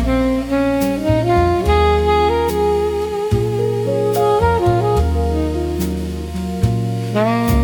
you mm-hmm.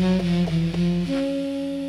Mm-hmm.